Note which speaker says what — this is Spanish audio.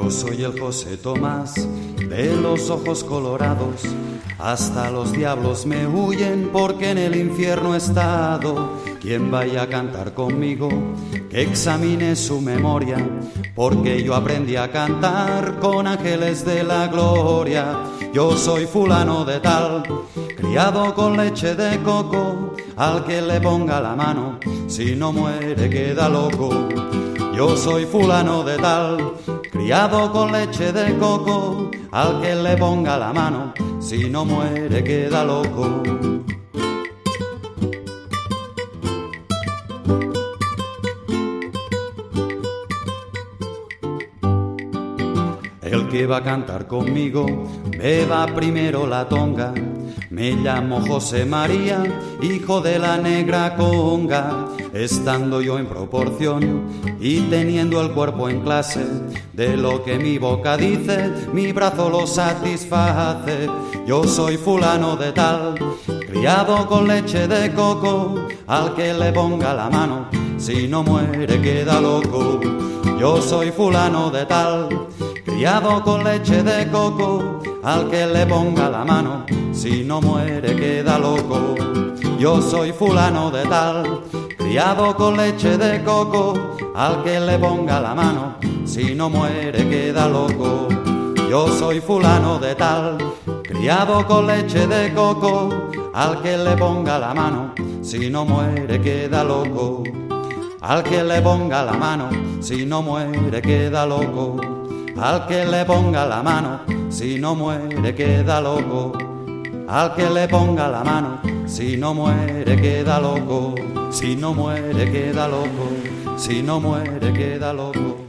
Speaker 1: Yo soy el José Tomás de los ojos colorados. Hasta los diablos me huyen porque en el infierno he estado. Quien vaya a cantar conmigo, que examine su memoria, porque yo aprendí a cantar con ángeles de la gloria. Yo soy fulano de tal, criado con leche de coco, al que le ponga la mano, si no muere queda loco. Yo soy fulano de tal, criado con leche de coco, al que le ponga la mano, si no muere queda loco. El que va a cantar conmigo, beba primero la tonga. Me llamo José María, hijo de la negra conga, estando yo en proporción y teniendo el cuerpo en clase, de lo que mi boca dice, mi brazo lo satisface. Yo soy fulano de tal, criado con leche de coco, al que le ponga la mano, si no muere queda loco. Yo soy fulano de tal, criado con leche de coco, al que le ponga la mano, si no muere queda loco. Yo soy fulano de tal, criado con leche de coco, al que le ponga la mano, si no muere queda loco. Yo soy fulano de tal, criado con leche de coco, al que le ponga la mano, si no muere queda loco. Al que le ponga la mano, si no muere queda loco. Al que le ponga la mano, si no muere queda loco. Al que le ponga la mano, si no muere queda loco. Si no muere queda loco. Si no muere queda loco.